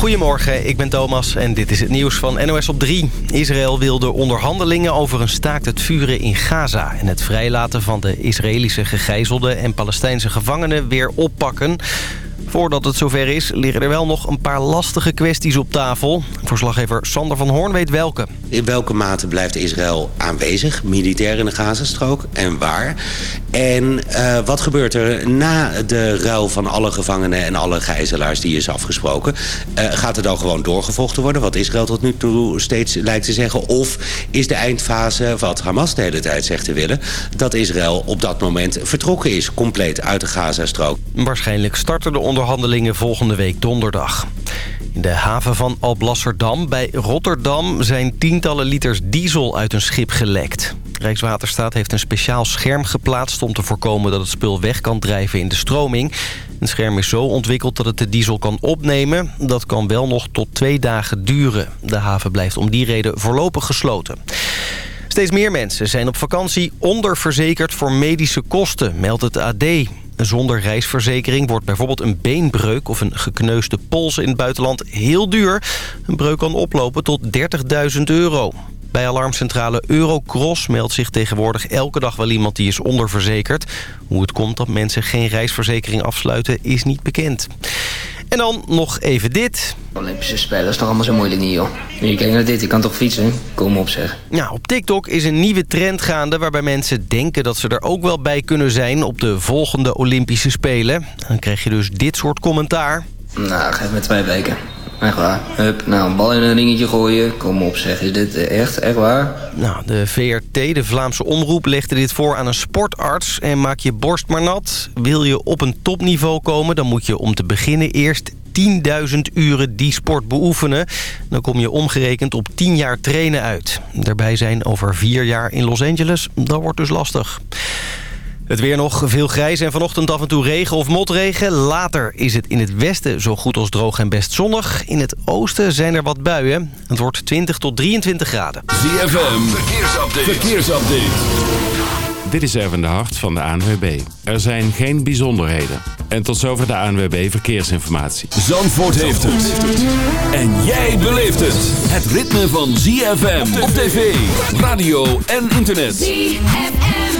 Goedemorgen, ik ben Thomas en dit is het nieuws van NOS op 3. Israël wil de onderhandelingen over een staakt het vuren in Gaza... en het vrijlaten van de Israëlische gegijzelden en Palestijnse gevangenen weer oppakken... Voordat het zover is, liggen er wel nog een paar lastige kwesties op tafel. Verslaggever Sander van Hoorn weet welke. In welke mate blijft Israël aanwezig, militair in de Gazastrook en waar? En uh, wat gebeurt er na de ruil van alle gevangenen en alle gijzelaars die is afgesproken? Uh, gaat er dan gewoon doorgevochten worden, wat Israël tot nu toe steeds lijkt te zeggen? Of is de eindfase, wat Hamas de hele tijd zegt te willen... dat Israël op dat moment vertrokken is, compleet uit de Gazastrook? Waarschijnlijk starten de onderhandelingen volgende week donderdag. In de haven van Alblasserdam bij Rotterdam zijn tientallen liters diesel uit een schip gelekt. Rijkswaterstaat heeft een speciaal scherm geplaatst om te voorkomen dat het spul weg kan drijven in de stroming. Het scherm is zo ontwikkeld dat het de diesel kan opnemen. Dat kan wel nog tot twee dagen duren. De haven blijft om die reden voorlopig gesloten. Steeds meer mensen zijn op vakantie onderverzekerd voor medische kosten, meldt het AD. Zonder reisverzekering wordt bijvoorbeeld een beenbreuk of een gekneusde pols in het buitenland heel duur. Een breuk kan oplopen tot 30.000 euro. Bij alarmcentrale Eurocross meldt zich tegenwoordig elke dag wel iemand die is onderverzekerd. Hoe het komt dat mensen geen reisverzekering afsluiten is niet bekend. En dan nog even dit. Olympische Spelen is toch allemaal zo moeilijk niet, joh. Je kijkt naar dit, ik kan toch fietsen? Kom op, zeg. Ja, op TikTok is een nieuwe trend gaande... waarbij mensen denken dat ze er ook wel bij kunnen zijn... op de volgende Olympische Spelen. Dan krijg je dus dit soort commentaar. Nou, geef me twee weken. Echt waar. Hup, nou, een bal in een ringetje gooien. Kom op, zeg. Is dit echt, echt waar? Nou, de VRT, de Vlaamse Omroep, legde dit voor aan een sportarts. En maak je borst maar nat. Wil je op een topniveau komen, dan moet je om te beginnen eerst 10.000 uren die sport beoefenen. Dan kom je omgerekend op 10 jaar trainen uit. Daarbij zijn over 4 jaar in Los Angeles. Dat wordt dus lastig. Het weer nog veel grijs en vanochtend af en toe regen of motregen. Later is het in het westen zo goed als droog en best zonnig. In het oosten zijn er wat buien. Het wordt 20 tot 23 graden. ZFM, verkeersupdate. verkeersupdate. Dit is Erwin de Hart van de ANWB. Er zijn geen bijzonderheden. En tot zover de ANWB Verkeersinformatie. Zandvoort heeft het. En jij beleeft het. Het ritme van ZFM op tv, radio en internet. ZFM.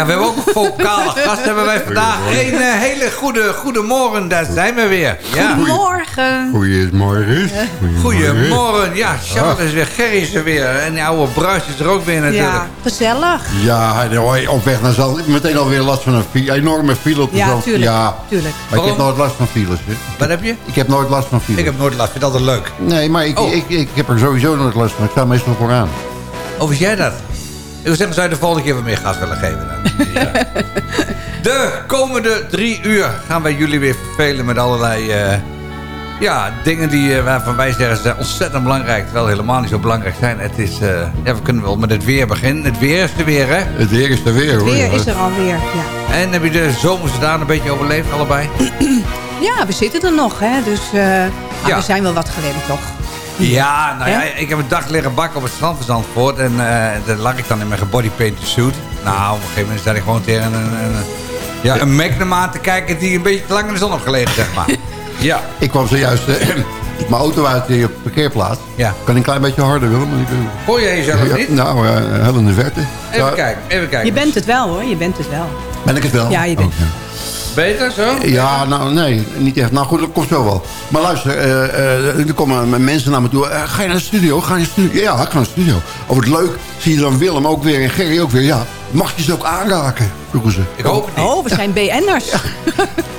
Ja, we hebben ook een vocale gast. Hebben wij vandaag een uh, hele goede, goede morgen. Daar zijn we weer. Ja. Goedemorgen. Goedemorgen. Goedemorgen. Ja, Charlotte is weer. Gerry is er weer. En die oude bruis is er ook weer natuurlijk. Ja, gezellig. Ja, op weg naar Zand. Meteen alweer last van een enorme file op de ja, tuurlijk, ja, tuurlijk. Maar ik heb nooit last van files. Hè. Wat heb je? Ik heb nooit last van files. Ik heb nooit last. Vind het altijd leuk. Nee, maar ik, oh. ik, ik, ik, heb er sowieso nooit last van. Ik sta meestal vooraan. Of oh, is jij dat? Ik wil zeggen, zou je de volgende keer wat meer gas willen geven dan? Ja. De komende drie uur gaan wij jullie weer vervelen met allerlei... Uh, ja, dingen die, uh, waarvan wij zeggen ze zijn ontzettend belangrijk. Terwijl helemaal niet zo belangrijk zijn. Het is, uh, ja, we kunnen wel met het weer beginnen. Het weer is er weer, hè? Het weer is er weer, hoor. Het weer is er alweer, ja. En heb je de zomerse dagen een beetje overleefd, allebei? ja, we zitten er nog, hè. Dus ja. we zijn wel wat gewend, toch? Ja, nou ja, ik heb een dag liggen bakken op het strand van Zandvoort. En uh, daar lag ik dan in mijn gebodypainted suit. Nou, op een gegeven moment zat ik gewoon tegen een, een, een, ja, een Magnum aan te kijken... die een beetje te lang in de zon had gelegen, zeg maar. ja. Ik kwam zojuist uh, mijn auto uit hier op de parkeerplaats. Ja. Kan een klein beetje harder, Willem? Ik, Hoor jij jezelf ja, niet? Nou, uh, heel in de verte. Even ja. kijken, even kijken. Je bent het wel, hoor. Je bent het wel. Ben ik het wel? Ja, je bent het. Oh, Beter zo? Ja, nou nee, niet echt. Nou goed, dat komt zo wel. Maar luister, uh, uh, er komen mensen naar me toe. Uh, ga je naar de studio? Ga je naar de studio? Ja, ik ga naar de studio. Oh, wat leuk. Zie je dan Willem ook weer en Gerry ook weer. Ja, mag je ze ook aanraken? Vroegen ze. Ik hoop het niet. Oh, we zijn BN'ers. Ja.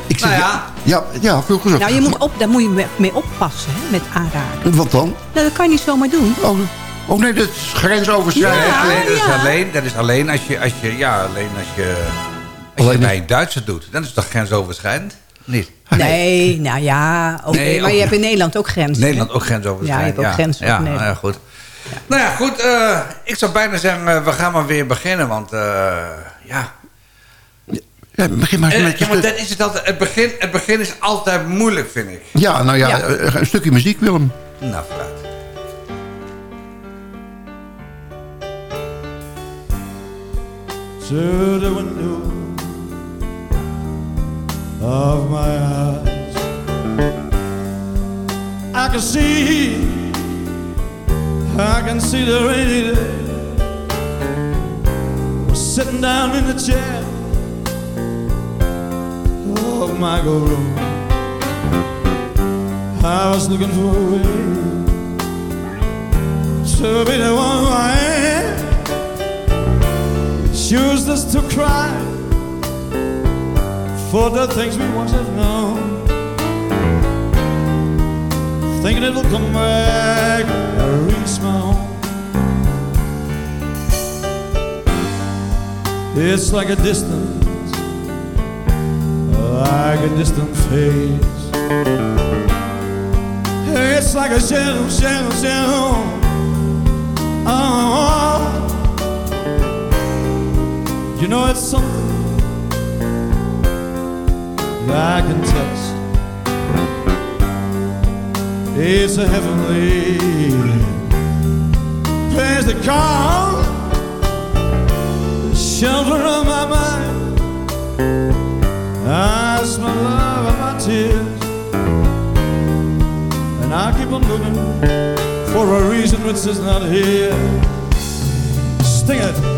Ik zeg, nou ja. Ja, ja, vroegen ze. Nou, je moet op, daar moet je mee oppassen, hè, met aanraken. Wat dan? Nou, dat kan je niet zomaar doen. Oh, Oh nee, dat is grensoverschrijdend. Nee, alleen, dat, is ja. alleen, dat is alleen als je, als je, ja, alleen als je, als je Alleen bij een Duitser doet. Dan is het toch grensoverschrijdend? Niet? Nee, nou ja, oké. Nee, maar ook- je hebt in Nederland ook grenzen. Nederland hè? ook grensoverschrijdend. Ja, je hebt ook grenzen Ja, nou ja, goed. Nou ja, goed. eh, ik zou bijna zeggen, eh, we gaan maar weer beginnen. Want eh, ja... Ja, begin maar eens met je ja, maar dat is het, altijd, het, begin, het begin is altijd moeilijk, vind ik. Ja, nou ja, Ja. een stukje muziek, Willem. Nou, vooruit. to the window of my eyes. I can see, I can see the rainy day. Sitting down in the chair of my room. I was looking for a way to be the one I am useless to cry for the things we once have known. Thinking it'll come back and reach my home. It's like a distance, like a distant face. It's like a shadow, shadow, shadow. Oh. You know it's something I can touch. It's a heavenly place to call the shelter of my mind. That's my love and my tears, and I keep on looking for a reason which is not here. Sting it.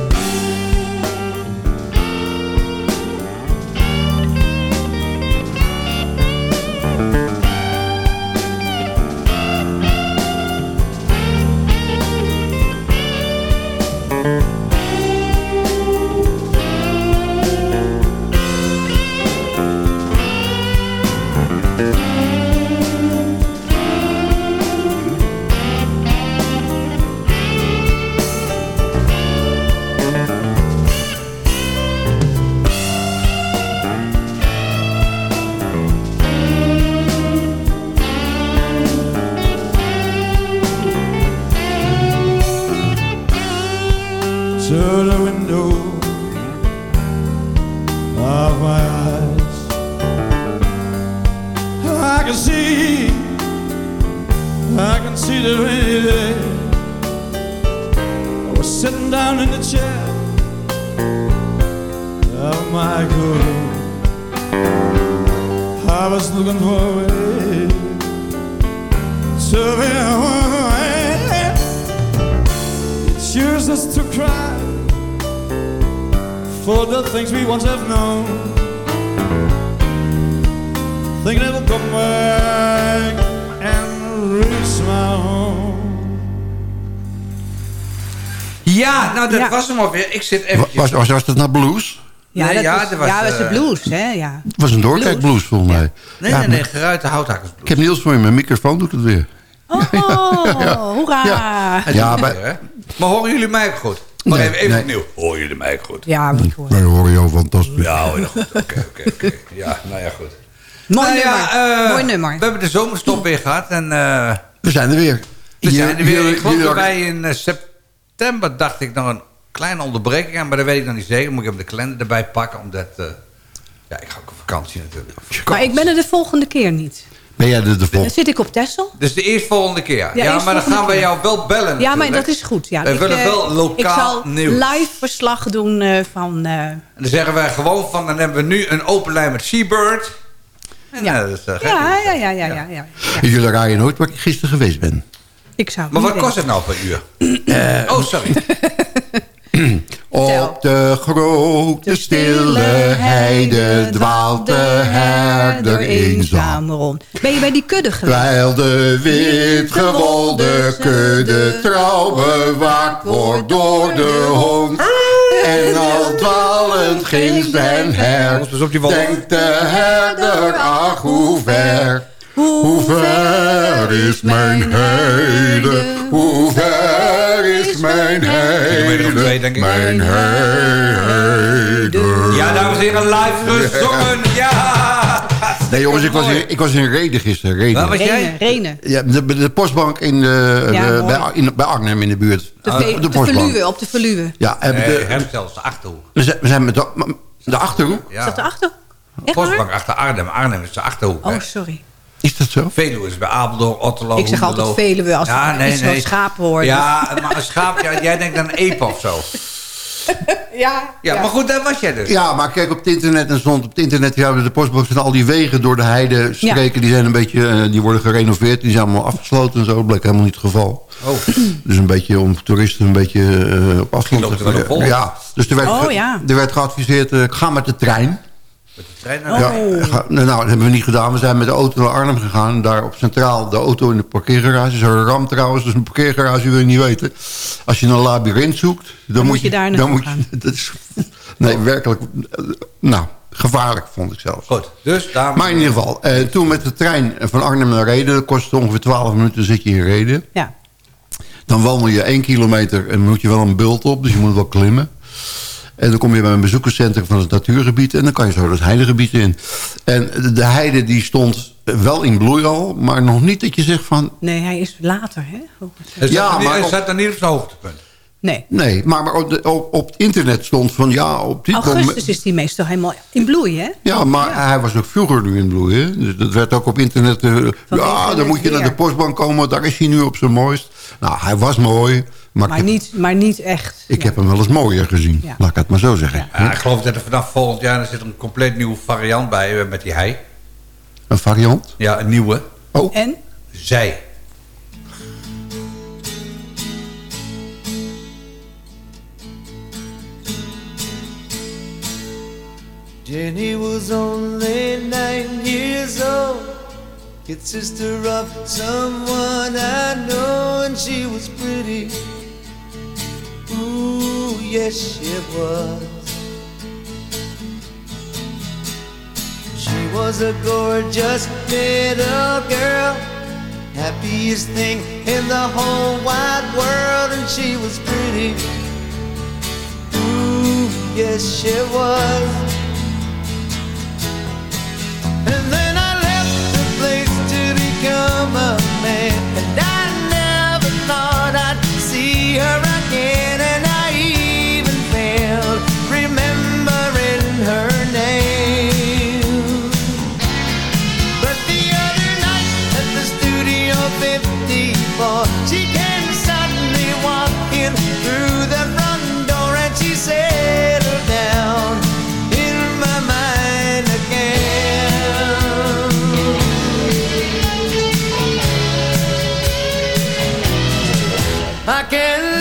Was hem alweer. Ik zit. Was, was, was dat nou blues? Ja, Nee, dat ja, was, dat was, ja, was de eh, blues, hè? Ja. Het was een doorkijkblues volgens mij. Nee, Ja, nee, nee, geruite houthakkers. Ik heb Niels voor je, mijn microfoon doet het weer. Oh, hoera! Ja, Ja, bij, Maar horen jullie mij ook goed? Maar Nee, even, even nee. opnieuw. Horen jullie mij ook goed? moet horen. wij horen jou fantastisch. Ja, hoor je goed. Oké, oké, oké. Ja, nou ja, goed. Mooi Nou nummer. ja, eh, Mooi nummer. We hebben de zomerstop weer gehad en eh, We zijn er weer. we zijn er weer. Ik geloof dat wij in september dacht ik nog een kleine onderbreking aan, maar dat weet ik nog niet zeker. Moet ik even de kalender erbij pakken, omdat... eh, ja, ik ga ook op vakantie natuurlijk. Maar ik ben er de volgende keer niet. Ben jij de, de Dan volgende? zit ik op Texel. Dus de eerstvolgende keer. Ja, Ja, maar dan gaan we keer. jou wel bellen Ja, maar dat is goed. Ja. We ik, willen eh, wel lokaal Ik zal nieuws. live verslag doen eh, van... eh, En dan zeggen wij gewoon van, dan hebben we nu een open lijn met Seabird. En, Ja. dat is, gek. ja, ja, ja, ja, ja, ja. Jullie raaien nooit waar ik gisteren geweest ben. Ik zou het Maar wat kost het nou per uur? oh, sorry. Op de grote stille heide dwaalt de herder eenzaam. rond. Ben je bij die kudde geweest? Terwijl de wit gewolde kudde trouw bewaakt wordt door de hond. En al dwalend ginds den her, denkt de herder, ach hoe ver. Hoe ver is mijn heide? Hoe ver is mijn heide? ik. Mijn heide. Ja, dames en heren, live gezongen. Ja! Nee jongens, ik was in, ik was in Reden gisteren. Reden. Waar was jij? Renen. Ja, de, de postbank in de, Ja, de- bij, in, bij Arnhem in de buurt. De, Ah, ve- de Veluwe, op de Veluwe. Ja, hebben Nee, de, hem zelfs, de Achterhoek. we zijn- we zijn met de, de Achterhoek. Ja. Is dat? Echt waar? Postbank achter Arnhem. Arnhem is de Achterhoek. hè. Oh, sorry. Is dat zo? Veluwe is bij Apeldoorn, Otterlo, Ik zeg altijd. Veluwe als ik iets van schapen hoor. Ja, maar een schaap, ja, jij denkt aan een eep of zo. ja, Ja, maar goed, daar was jij dus. Ja, maar kijk op het internet en stond op het internet... Ja, de postbox en al die wegen door de heidestreken... die zijn een beetje, eh, die worden gerenoveerd. Die zijn allemaal afgesloten en zo. Dat bleek helemaal niet het geval. Oh. Dus een beetje om toeristen een beetje eh, op afstand vol. Ja, dus er werd, Oh, ja. er werd geadviseerd... eh, ga met de trein. Met de trein naar Ja, ga- nou, dat hebben we niet gedaan. We zijn met de auto naar Arnhem gegaan. Daar op Centraal de auto in de parkeergarage. Zo'n ram trouwens, dus een parkeergarage wil je niet weten. Als je een labyrint zoekt... Dan, moet je daar dan naartoe je, gaan. dat is, Nee, werkelijk... eh, Nou, gevaarlijk vond ik zelfs. Goed, dus daar... Maar in ieder geval, eh, toen met de trein van Arnhem naar Reden... dat kostte ongeveer 12 minuten, zit je in Reden. Ja. Dan wandel je 1 kilometer en moet je wel een bult op. Dus je moet wel klimmen. En dan kom je bij een bezoekerscentrum van het natuurgebied... en dan kan je zo dat heidegebied in. En de, de heide die stond wel in bloei al... maar nog niet dat je zegt van... Nee, hij is later, hè? Hij Ja, staat niet- maar hij op- staat er niet op zijn hoogtepunt. Nee. Nee, maar, maar op, de- op, op het internet stond van... ja, op dit Augustus moment... is die meestal helemaal in bloei, hè? Ja, maar hij was ook vroeger nu in bloei. Hè? Dus dat werd ook op internet... eh, ja, dan moet je naar de postbank komen... daar is hij nu op zijn mooist. Nou, hij was mooi... Maar, Maar ik, heb, niet, maar niet echt. ik ja. heb hem wel eens mooier gezien. Ja. Laat ik het maar zo zeggen. Ja, ik geloof dat er vanaf volgend jaar er zit een compleet nieuwe variant bij eh, met die hei. Een variant. Ja, een nieuwe. Oh, En? Zij. Jenny was only nine years old, sister of someone I know, and she was pretty. Ooh, yes, she was. She was a gorgeous little girl, happiest thing in the whole wide world, and she was pretty. Ooh, yes, she was. And then I left the place to become a man. And I never thought I'd see her again. I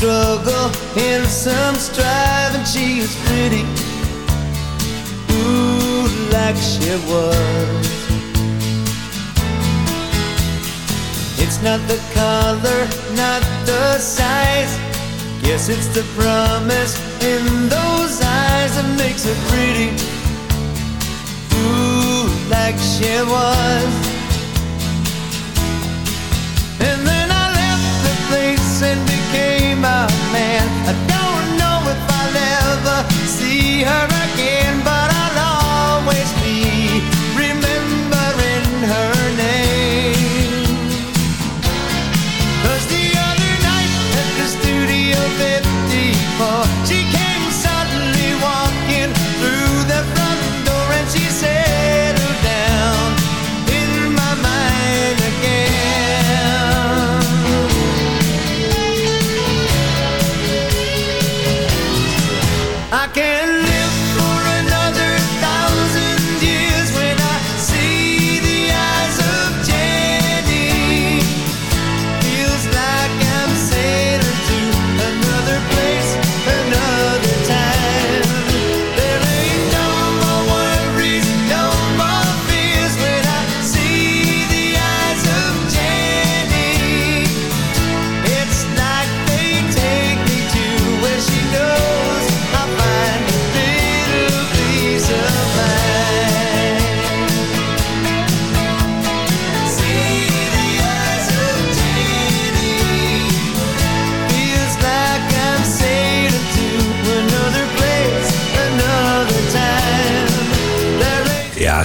struggle and some strive, and she is pretty. Ooh, like she was. It's not the color, not the size. Guess it's the promise in those eyes that makes her pretty. Ooh, like she was. A man. I don't know if I'll ever see her again, but I'll always can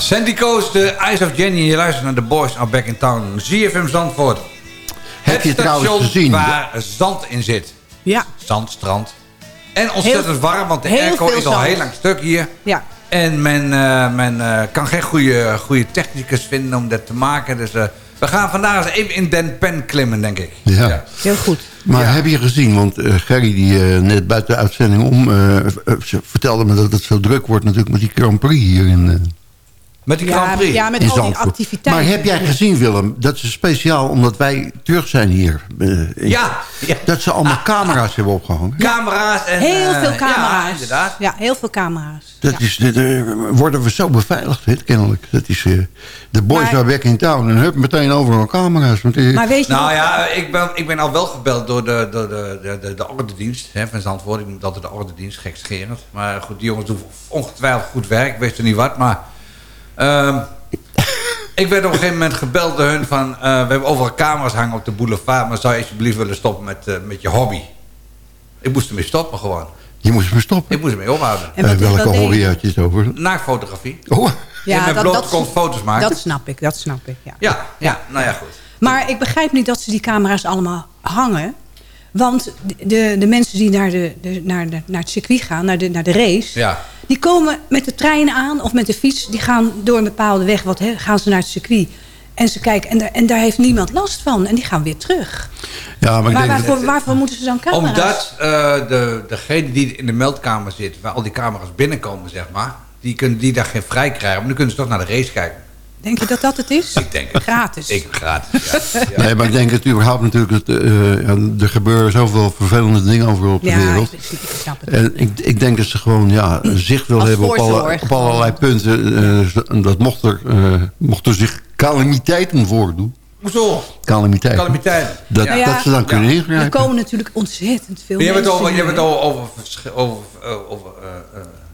Sandy Coast, de Eyes of Jenny. Je luistert naar de Boys are Back in Town. ZFM Zandvoort. Heb je Het trouwens gezien? waar zand in zit. Ja, Zand, strand. En ontzettend Heel- warm, want de airco is al zand. heel lang stuk hier. ja. En men, eh, men eh, kan geen goede, goede technicus vinden om dat te maken. Dus eh, we gaan vandaag eens even in Den Pen klimmen, denk ik. Ja. heel goed. Maar heb je gezien, want eh, Gerry die eh, net buiten de uitzending om... vertelde me dat het zo druk wordt natuurlijk met die Grand Prix hier in, eh Met die Ja, Grand Prix. ja, met in al die activiteiten. Maar heb jij gezien, Willem, dat ze speciaal omdat wij terug zijn hier... eh, Ja, ja. dat ze allemaal camera's hebben opgehangen? camera's en... Heel eh, veel Ja, camera's. inderdaad. Ja, heel veel camera's. Dat Ja. is, dit, eh, worden we zo beveiligd, hè, kennelijk. Dat is, eh, de boys Maar- are back in town en hup, meteen overal camera's. Want, eh, Maar weet je Nou wat- ja, ik ben, ik ben al wel gebeld door de, door de, de, de, de ordendienst hè, van Zandvoort. Ik noem dat de ordendienst, gekscherend. Maar goed, die jongens doen ongetwijfeld goed werk. Ik wist er niet wat, maar... ehm, ik werd op een gegeven moment gebeld door hun van... eh, we hebben overal camera's hangen op de boulevard... maar zou je alsjeblieft willen stoppen met, eh, met je hobby? Ik moest ermee stoppen gewoon. je moest me stoppen. Ik moest ermee ophouden. En Eh, welke hobby had je het over? Naaktfotografie. Oh, Ja, met blote kont foto's maken. Dat snap ik, dat snap ik, ja. Ja, ja, nou ja, goed. Maar ik begrijp niet dat ze die camera's allemaal hangen. Want de, de mensen die naar, de, de, naar, de, naar het circuit gaan, naar de, naar de race... Ja. die komen met de trein aan of met de fiets. Die gaan door een bepaalde weg, wat, hè, gaan ze naar het circuit. En ze kijken, en daar, en daar heeft niemand last van. En die gaan weer terug. ja, maar ik Maar denk... waarvoor, waarvoor moeten ze dan camera's? Omdat eh, de, degene die in de meldkamer zit, waar al die camera's binnenkomen, zeg maar, die, kunnen, die daar geen vrij krijgen, maar dan kunnen ze toch naar de race kijken. Denk je dat dat het is? Ik denk het. Gratis. Ik gratis. Ja. Ja. Nee, maar ik denk het überhaupt natuurlijk... Dat, eh, ja, er gebeuren zoveel vervelende dingen overal op de ja, wereld. ik, ik snap het. En ik, ik denk dat ze gewoon ja, zicht wil Als hebben op, alle, voorzorg op allerlei punten. eh, zo- dat mocht er, eh, mocht er zich calamiteiten voordoen. Hoezo? Calamiteiten. Calamiteiten. Dat, Ja. Nou ja, dat ze dan kunnen Er ingrijpen. komen natuurlijk ontzettend veel Maar je hebt het mensen over, je hebt het over, over, over, eh, over eh, eh, ja,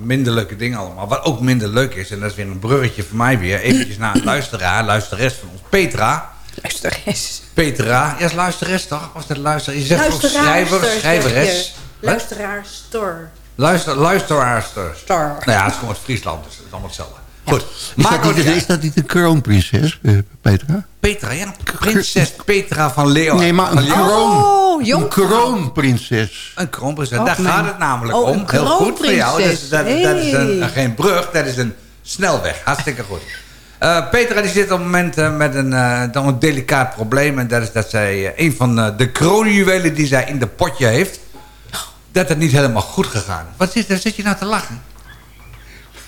minder leuke dingen allemaal. Wat ook minder leuk is, en dat is weer een bruggetje voor mij weer. Eventjes naar een luisteraar, luisteres van ons. Petra. Luisteres. Petra. Ja, is luisteres toch? Of is dat luister? Je zegt ook Luisteraar, schrijver, schrijveres. Luisteraar, stor. Luister, luisteraarster. Star. Nou ja, het is gewoon uit Friesland, dus het is allemaal hetzelfde. Goed. Is Marco, dat, niet, ja, is dat niet kroonprinses, eh, Petra? Petra, ja, prinses Petra van Leeuwen. Nee, maar een kroon. Oh, een kroonprinses. Een kroonprinses, daar gaat het namelijk Oh, om. een Heel goed voor jou. Dat is, dat, is een, geen brug, dat is een snelweg. Hartstikke goed. Eh, Petra die zit op het moment eh, met een, eh, dan een delicaat probleem. En dat is dat zij een van de kroonjuwelen die zij in de potje heeft... dat het niet helemaal goed gegaan is. Wat zit, daar zit je nou te lachen?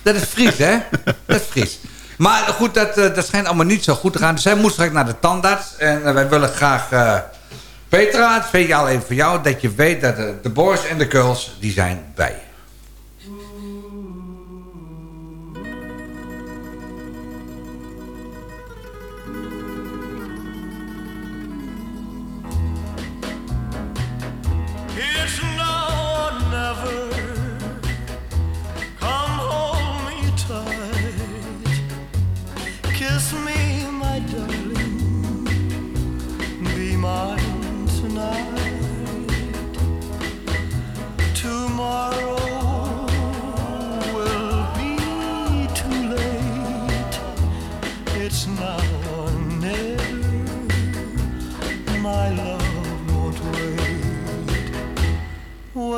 Dat is Fries, hè? Dat is Fries. Maar goed, dat, eh, dat schijnt allemaal niet zo goed te gaan. Dus zij moest straks naar de tandarts. En eh, wij willen graag... eh, Petra, het speciaal even voor jou... dat je weet dat de, de boys en de girls, die zijn bij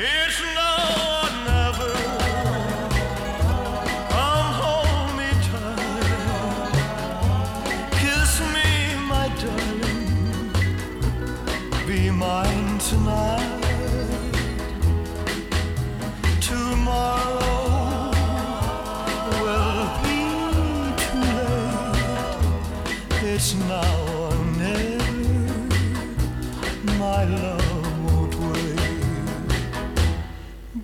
It's now or never. Come hold me tight. Kiss me, my darling.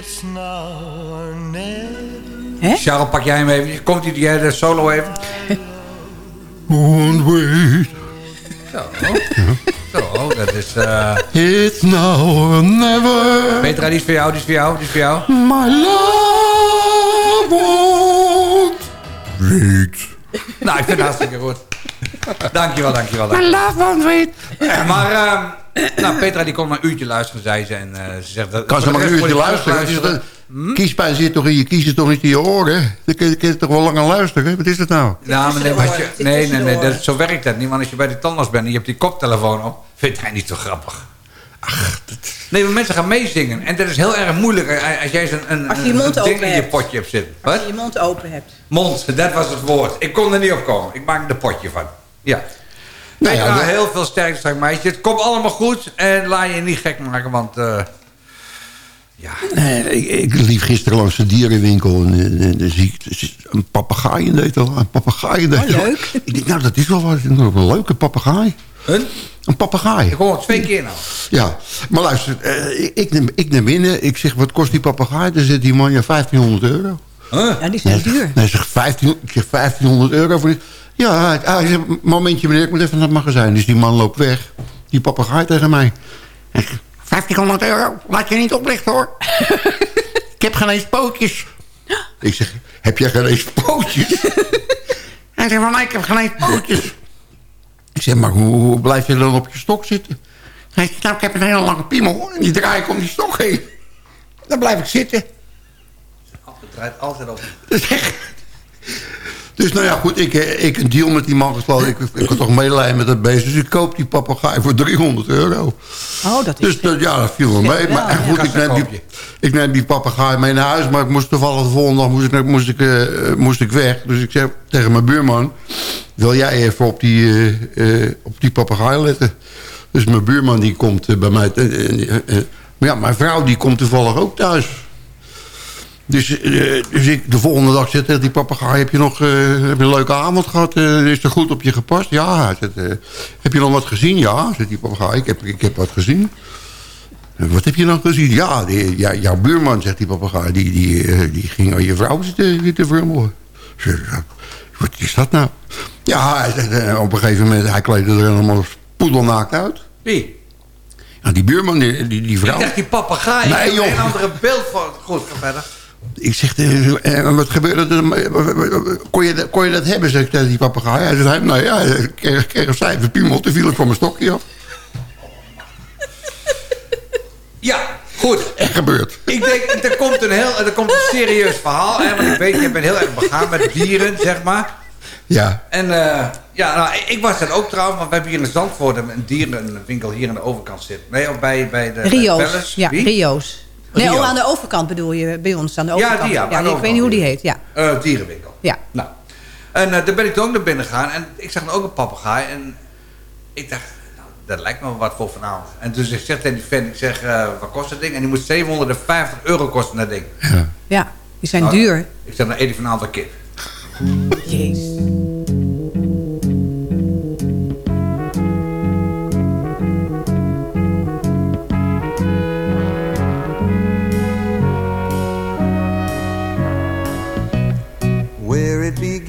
It's now or never. Charles, pak jij hem even. Komt hij jij de solo even? Won't wait. Zo. Zo, dat is... eh It's now or never. Petra, die is voor jou, die is voor jou, die is voor jou. My love won't wait. Nou, ik vind het hartstikke goed. Dankjewel, dankjewel. My love won't wait. Maar, ehm, nou, Petra die kon maar een uurtje luisteren, zei ze. En eh, ze zegt dat... Kan ze maar een uurtje luisteren? terug Het is dat- Kiespijn zit toch in je kiezen toch niet in je oren? Dan kun je, kun je toch wel langer luisteren? Wat is het nou? Ja, maar nee, maar je, nee, nee, nee dat, zo werkt dat niet. Want als je bij de tandarts bent en je hebt die koptelefoon op... vindt hij niet zo grappig. Nee, maar mensen gaan meezingen. En dat is heel erg moeilijk eh, als jij zo'n een, Als je je een- mond een ding open in je potje hebt zitten. Als Wat? je je mond open hebt. Mond, dat was het woord. Ik kon er niet op komen. Ik maak er een potje van. Ja. Nou ja, heel veel sterkte straks meisje. Het komt allemaal goed. En laat je niet gek maken, want... eh, Nee, ik, ik liep gisteren langs de dierenwinkel en, en, en dan zie ik een papegaai in deed al. Een papegaai in deed Oh, leuk. Ik denk, nou, dat is wel wat. Een leuke papegaai. Een? Een papegaai. Ik hoor het twee keer nou. Ja, maar luister, eh, ik, ik, neem, ik neem binnen. Ik zeg, wat kost die papegaai? Dan zit die man, ja, 1500 euro. Ja, die zijn Nee, duur. Nee, zeg, 15, ik zeg 1500 euro voor die. Ja, hij, hij zegt, momentje meneer, ik moet even naar het magazijn. Dus die man loopt weg. Die papegaai tegen mij. Ik zeg, 1500 euro, laat je niet oplichten hoor. ik heb geen eens pootjes. Ik zeg, heb jij geen eens pootjes? hij zegt, van, nee, ik heb geen eens pootjes. Ik zeg, maar hoe, hoe blijf je dan op je stok zitten? Hij zegt, nou, ik heb een hele lange piemel. En die draai ik om die stok heen. Dan blijf ik zitten. Het draait altijd op. Dus nou ja, goed, ik, eh, ik een deal met die man gesloten. Ik, ik had toch medelijden met dat beest. Dus ik koop die papegaai voor 300 euro. Oh, dat is... Dus dat, ja, dat viel wel mee. wel, Maar ja. goed, ik neem, die, ik neem die papegaai mee naar huis. Maar ik moest toevallig de volgende dag moest ik, moest ik, eh, moest ik weg. Dus ik zei tegen mijn buurman... Wil jij even op die, eh, op die papegaai letten? Dus mijn buurman die komt bij mij... maar ja, mijn vrouw die komt toevallig ook thuis. Dus, eh, dus ik de volgende dag zeg tegen die papegaai... heb je nog eh, heb je een leuke avond gehad? Eh, is er goed op je gepast? Ja. Heb je nog wat gezien? Ja, zegt die papegaai. Ik heb, ik heb wat gezien. "Eh, Wat heb je dan gezien? Ja, die, ja jouw buurman, zegt die papegaai... die, die, die ging aan je vrouw zitten, zeg, "Ja, Wat is dat nou? Ja, op een gegeven moment... hij kleedde er helemaal poedelnaakt uit. Wie? Ja, die buurman, die, die, die vrouw... Ik dacht die papegaai. Nee, Ik heb een andere beeld van. Goed, ga verder. Ik zeg, eh, en wat gebeurde er? Kon je, dat- kon je dat hebben, zeg ik tegen die papegaai. Hij zei, nou ja, ik kreeg, kreeg een cijfer piemel, toen viel ik van mijn stokje af. Ja, goed. Echt gebeurd. Ik denk, er komt een heel er komt een serieus verhaal. Hè, want ik weet, je bent heel erg begaan met dieren, zeg maar. Ja. En eh, ja, nou, ik- was dat ook trouwens, want we hebben hier in Zandvoort een dierenwinkel hier aan de overkant zitten. Nee, of bij, bij de Rio's. Palace. Ja? Rio's. Nee, oh, aan de overkant bedoel je, bij ons aan de Ja, overkant. die, ja, aan de ik weet niet hoe die heet, ja. Eh, dierenwinkel. Ja. Nou, en eh, daar ben ik toen ook naar binnen gegaan en ik zag dan ook een papegaai en ik dacht, nou, dat lijkt me wel wat voor vanavond. En toen zeg ik tegen die vent, ik zeg, eh, wat kost dat ding? En die moet 750 euro kosten, dat ding. Ja, die zijn Nou, duur. Ik zeg, dan eet ik vanavond een kip. Jezus.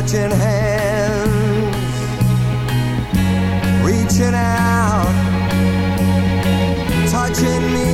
Touching hands, reaching out, touching me,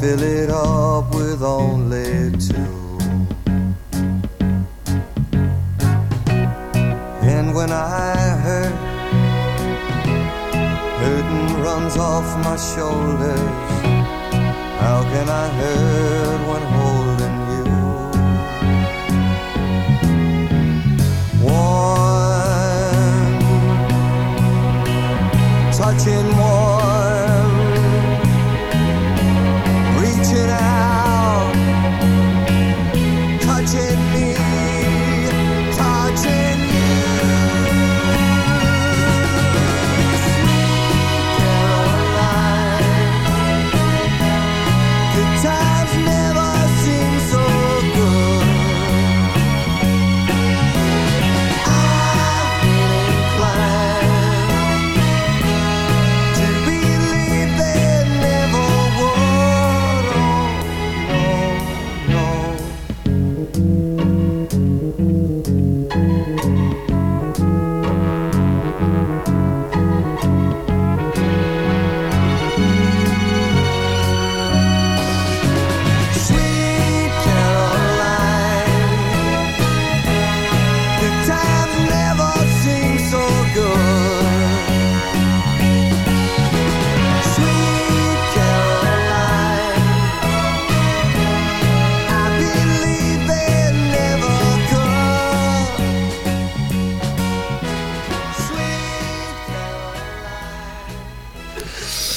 fill it up with only two. And when I hurt Burden runs off my shoulders. How can I hurt when holding you? Warm, touching warm,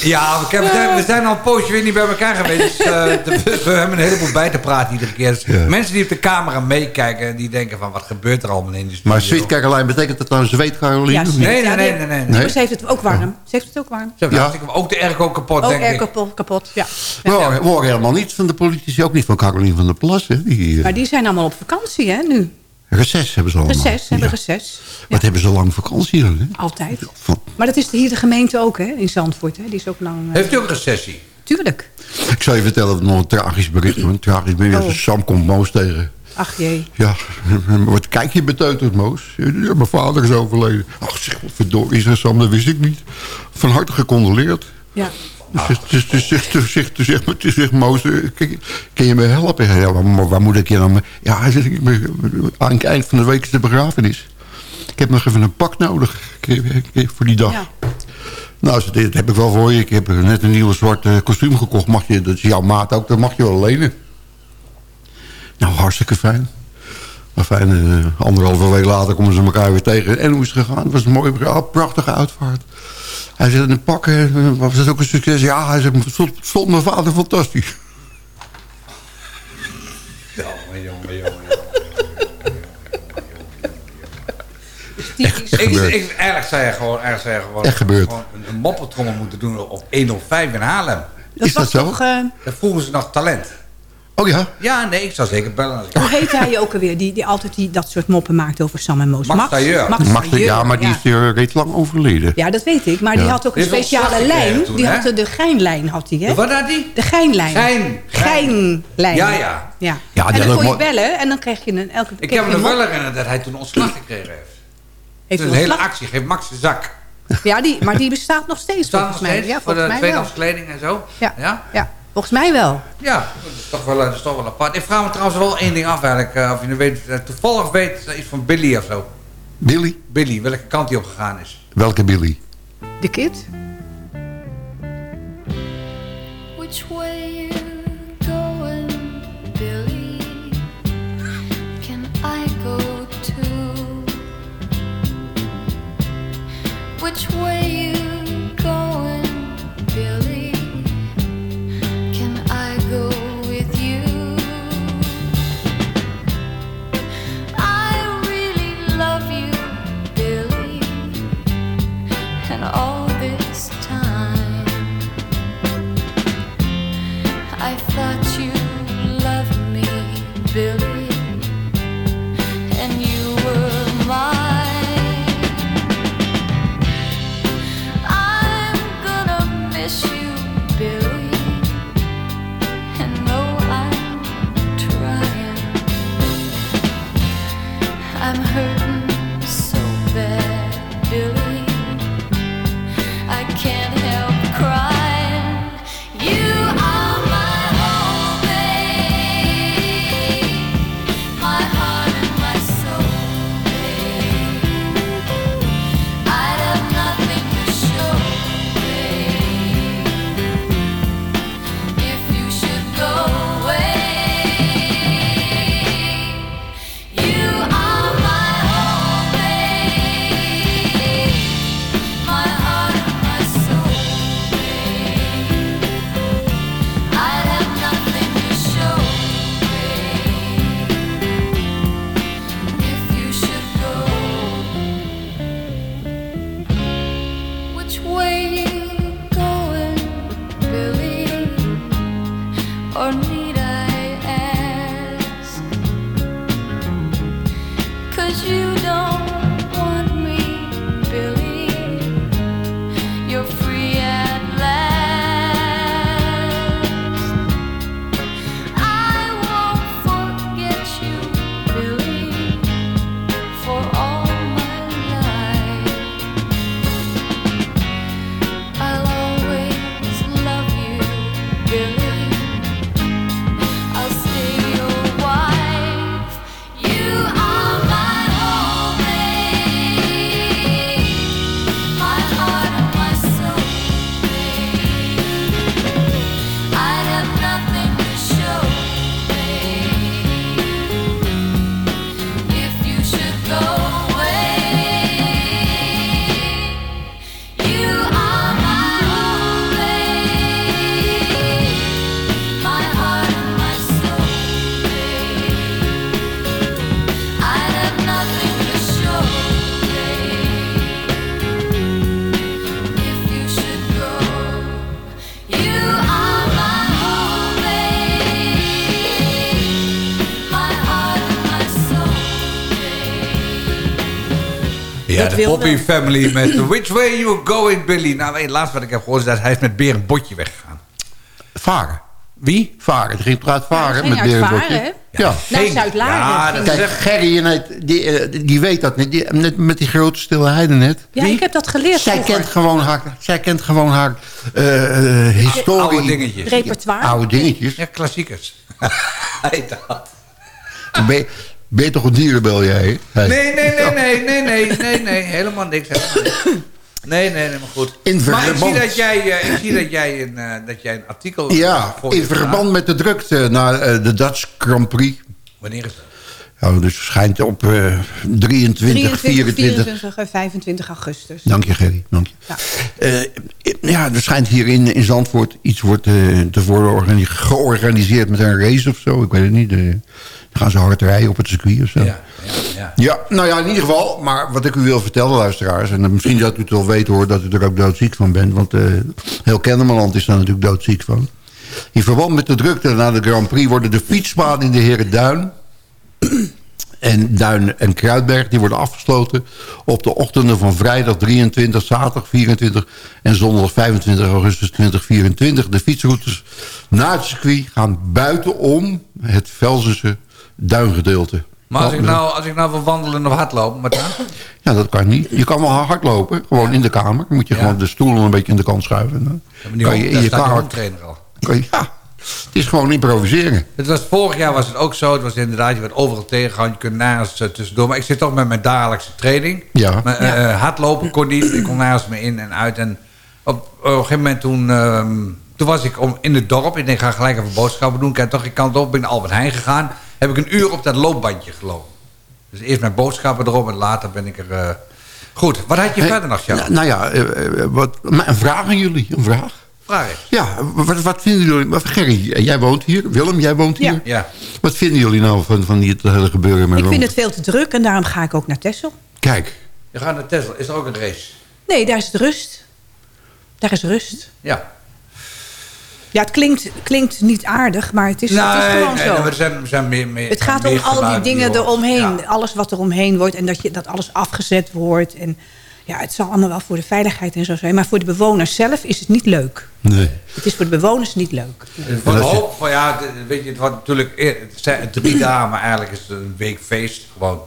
Ja, ik heb, we zijn al een poosje weer niet bij elkaar geweest. Dus, eh, de- we hebben een heleboel bij te praten iedere keer. Dus Mensen die op de camera meekijken, die denken van wat gebeurt er allemaal in die studio. Maar Sweet Caroline, betekent dat nou zweet Caroline? Ja? Nee, nee, nee, nee. nee. Ze heeft het ook warm. Ze heeft het ook warm. Ze hebben hartstikke- Ook de airco kapot, Ook denk ik. kapot, kapot, ja. We horen, we helemaal niets van de politici, ook niet van Caroline van der Plas. Hè? Die, eh, Maar die zijn allemaal op vakantie, hè, nu. Reces hebben ze allemaal. Reces, hebben Ja. reces. Wat hebben ze lang vakantie dan? Hè? Altijd. Maar dat is hier de gemeente ook, hè, in Zandvoort. Hè. Die is ook lang... eh, Heeft u ook recessie? Tuurlijk. Ik zal je vertellen, nog een tragisch bericht. Een tragisch bericht. Oh. Sam komt Moos tegen. Ach jee. Ja, wat kijk je beteuterd, Moos? Ja, mijn vader is overleden. Ach, zeg, wat verdorie is er, Sam, dat wist ik niet. Van harte gecondoleerd. Ja. Dus, dus, dus, dus, dus, dus, dus, dus Moos, eh, kun je me helpen? Ja, waar, waar moet ik je dan... Ja, hij zegt, ik ben, aan het eind van de week is de begrafenis. Ik heb nog even een pak nodig voor die dag. Ja. Nou, dit heb ik wel voor je. Ik heb net een nieuw zwart eh, kostuum gekocht. Mag je, dat is jouw maat ook, dat mag je wel lenen. Nou, hartstikke fijn. Maar fijn, eh, anderhalve week later komen ze elkaar weer tegen. En hoe is het gegaan? Het was een mooie, ja, prachtige uitvaart. Hij zegt, een pak, was dat ook een succes? Ja, hij zegt, stond, stond mijn vader fantastisch. Jongen, jongen, jongen. Typisch. Ik, ik, eigenlijk zou je gewoon, eigenlijk zou je gewoon, Echt gebeurd. gewoon een, een moppetrommel moeten doen op 105 in Haarlem. Dat Is dat zo? toch, Dan vroegen ze nog talent. Oh ja? Ja, nee, ik zou zeker bellen. Als ik... hoe heet hij ook alweer? Die, die altijd die, dat soort moppen maakt over Sam en Moos. Max. Max ja, maar die ja. is uh, reeds lang overleden. Ja, dat weet ik. Maar die had ook een speciale lijn. toen, die hè? had de, de geinlijn, had hij, hè? Wat had die? De geinlijn. Gein. Geinlijn. Ja, ja. ja. Ja, en dan kon je bellen en dan kreeg je een elke Ik heb me een wel herinnerd dat hij toen ontslag gekregen heeft. Heeft Het hij is een hele ontslag? actie. Geef Max de zak. Ja, die, maar die bestaat nog steeds Staan volgens nog mij. steeds Ja, voor de volgens mij wel. tweedehands kleding en zo? Ja. Ja? ja, volgens mij wel. Ja, dat is toch wel, dat is toch wel apart. Ik vraag me trouwens wel één ding af eigenlijk. eh, of je nu weet, eh, toevallig weet eh, iets van Billy of zo. Billy? Billy, welke kant hij op gegaan is. Welke Billy? De kid? Which way you going, Billy? Can I go too? Which way I'm hurting de wilde- Poppy Family met Which Way You Going, Billy. Nou, het laatste wat ik heb gehoord is dat hij is met Beer een botje weggegaan. Varen. Wie? Varen. Het ging praat varen met uit Berenbotje. varen, hè? Ja. Naar Zuid-Laren. Ja, die. Kijk, Gerry net, die, eh, die weet dat niet. Die, net met die grote stille heide net. Ja, ik heb dat geleerd Zij vroeger. kent gewoon haar, zij kent gewoon haar eh, eh, historie. Oude dingetjes. Repertoire. Oude dingetjes. Ja, klassiekers. Hij dat. Ben, je- toch een dierenbel jij? Nee, nee, nee, nee, nee, nee, nee, nee, helemaal niks. Helemaal niks. Nee, nee, nee, maar goed. In maar ik zie verband- dat jij, eh, ik zie dat jij, een, eh, dat jij een artikel... Ja, voor in verband met de drukte naar eh, de Dutch Grand Prix. Wanneer is dat? Oh, dus schijnt op eh 23, 24... 24 en 25 augustus. Dank je, Gerry. Dank je. Ja. Eh, ja, er schijnt hier in, in Zandvoort iets wordt, eh, te worden organi- georganiseerd met een race of zo. Ik weet het niet. Gaan ze hard rijden op het circuit of zo. Ja, ja. Ja, nou ja, in ieder geval. Maar wat ik u wil vertellen, luisteraars... en misschien dat u het wel weet hoor, dat u er ook doodziek van bent... want eh, heel Kennemerland is daar natuurlijk doodziek van. In verband met de drukte na de Grand Prix... worden de fietsbanen in de Heren Duin... en Duin en Kruidberg, die worden afgesloten... op de ochtenden van vrijdag 23, zaterdag 24... en zondag 25 augustus 2024. De fietsroutes naar het circuit gaan buitenom het Velzense duingedeelte. Maar als ik, nou, als ik nou wil wandelen of hardlopen, wat dan? Ja, dat kan niet. Je kan wel hardlopen, gewoon in de kamer. Dan moet je Ja. gewoon de stoelen een beetje in de kant schuiven. En Dan kan je in je kamer... hondtrainer al. kan je- Ja, het is gewoon improviseren. Het was, vorig jaar was het ook zo. Het was inderdaad, je werd overal tegengehouden. Je kunt nergens eh, tussendoor. Maar ik zit toch met mijn dagelijkse training. Ja. Maar, eh, hardlopen kon niet. Ik kon nergens meer in en uit. En op, op een gegeven moment toen... ehm, toen was ik om, in het dorp. Ik denk, ik ga gelijk even boodschappen doen. Ik heb toch ik kant op. Ben naar Albert Heijn gegaan. Heb ik een uur op dat loopbandje gelopen. Dus eerst mijn boodschappen erop. En later ben ik er... eh, Goed, wat had je Hey, verder nog, Charles? Nou, nou ja, eh, eh, wat, maar een vraag aan jullie. Een vraag. Vraag eens. Ja, wat, wat vinden jullie... Gerry, jij woont hier. Willem, jij woont hier. Ja. Ja. Wat vinden jullie nou van, van die, het hele gebeuren met Ik vind het veel te druk en daarom ga ik ook naar Texel. Kijk, Je gaat naar Tesla. Is er ook een race? Nee, daar is het rust. Daar is rust. Ja. Ja, het klinkt, klinkt niet aardig, maar het is, het is gewoon nee, zo. nee, er zijn, er zijn meer, meer, Het gaat meer om al die dingen eromheen. Ja. Alles wat er omheen wordt. En dat, je, dat alles afgezet wordt. En ja, het zal allemaal wel voor de veiligheid en zo zijn. Maar voor de bewoners zelf is het niet leuk. nee. Het is voor de bewoners niet leuk. Van de hoop van ja, de- weet je, het wordt natuurlijk eer- het zijn drie dagen, maar eigenlijk is het een week feest. Gewoon.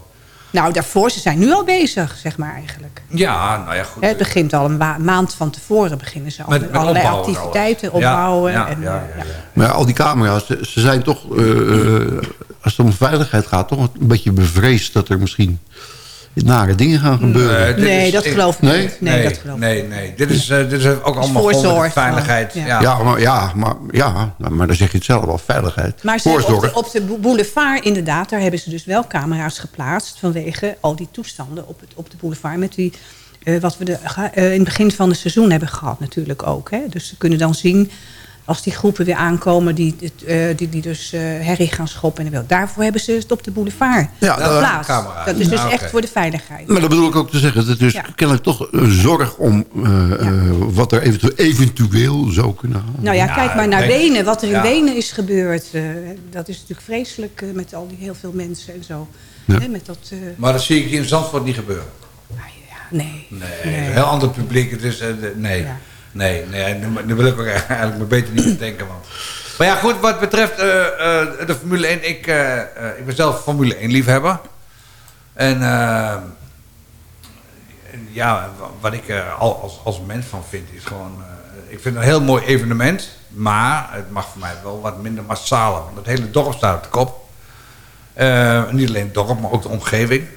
Nou, daarvoor, ze zijn nu al bezig, zeg maar eigenlijk. Ja, nou ja, goed. Het begint al een maand van tevoren beginnen ze al Met- met, met allerlei opbouwen en activiteiten. Ja, opbouwen. ja, en, ja, eh, ja, ja. Maar al die camera's, ze, ze zijn toch, eh, eh, als het om veiligheid gaat... toch een beetje bevreesd dat er misschien nare dingen gaan gebeuren. Nee, is- dat geloof ik Nee? niet. Nee, dat geloof ik nee, nee. Dit is, eh, dit is ook allemaal voorzorg veiligheid. ja. Ja. Ja, maar, ja, maar, ja, maar dan zeg je het zelf al, veiligheid. Maar ze op, Voorzorg. de, op de bo- boulevard inderdaad, daar hebben ze dus wel camera's geplaatst... vanwege al die toestanden op, het, op de boulevard... met die, eh, wat we de, eh, in het begin van het seizoen hebben gehad natuurlijk ook. Hè. Dus ze kunnen dan zien als die groepen weer aankomen... die, eh, die, die dus eh, herrie gaan schoppen. En wel. Daarvoor hebben ze het op de boulevard Ja, dat- geplaatst. camera. Dat is dus Ah, echt voor de veiligheid. Maar dat bedoel ik ook te zeggen. Het is Ja. kennelijk toch een zorg om eh, wat er eventueel, eventueel zou kunnen halen. Nou ja, Ja, kijk maar naar. Wenen. Wat er in Ja. Wenen is gebeurd. eh, dat is natuurlijk vreselijk met al die heel veel mensen en zo. Ja. Hè, met dat... eh, Maar dat zie ik in Zandvoort niet gebeuren. nou ja, nee. Nee, een heel ander publiek. Het is, eh, nee. Nee, nee, nu wil ik ook eigenlijk maar beter niet aan denken. Want. Maar ja, goed, wat betreft eh, eh, de Formule 1. Ik, eh, ik ben zelf Formule 1 liefhebber. En ja, wa- wat ik al als, als mens van vind, is gewoon... ik vind het een heel mooi evenement. Maar het mag voor mij wel wat minder massaler. Want het hele dorp staat op de kop. Niet alleen het dorp, maar ook de omgeving.